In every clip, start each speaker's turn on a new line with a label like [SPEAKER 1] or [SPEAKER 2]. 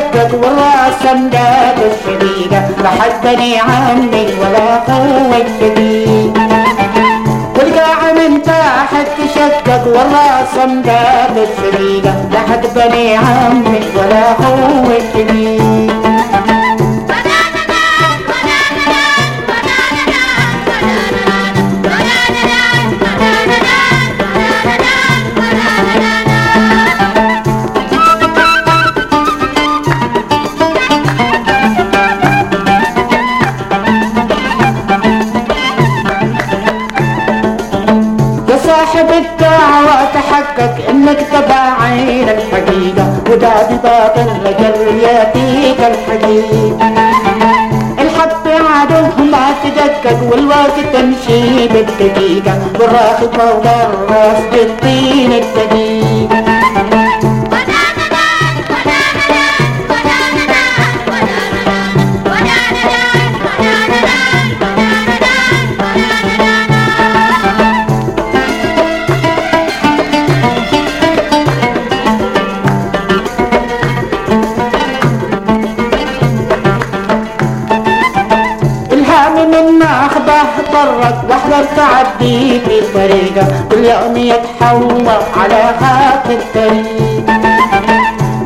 [SPEAKER 1] تدقق والراس امداد الشديدة لحد بني عمي ولا قوة جديد والقاع من تحت تشقق والراس امداد الشديدة لحد بني عمي ولا قوة جديد صاحب الدعوة تحقق إنك تبع عين الحقيقة وده بباطل لجل يأتيك الحقيقة. الحق عدو ما تدقق والوقت تمشي بالدقيقة والراكب فوق الراس بالطين الدقيق من اخذه ضرك واحذر تعدي في طريقه كل يوم يتحول على خط الطريق.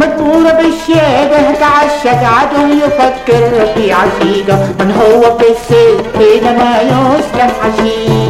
[SPEAKER 1] مجبورة بالشيبه تعشق عدو يفكر في عشيقة. من هو في السيف بينما يسلم عشيق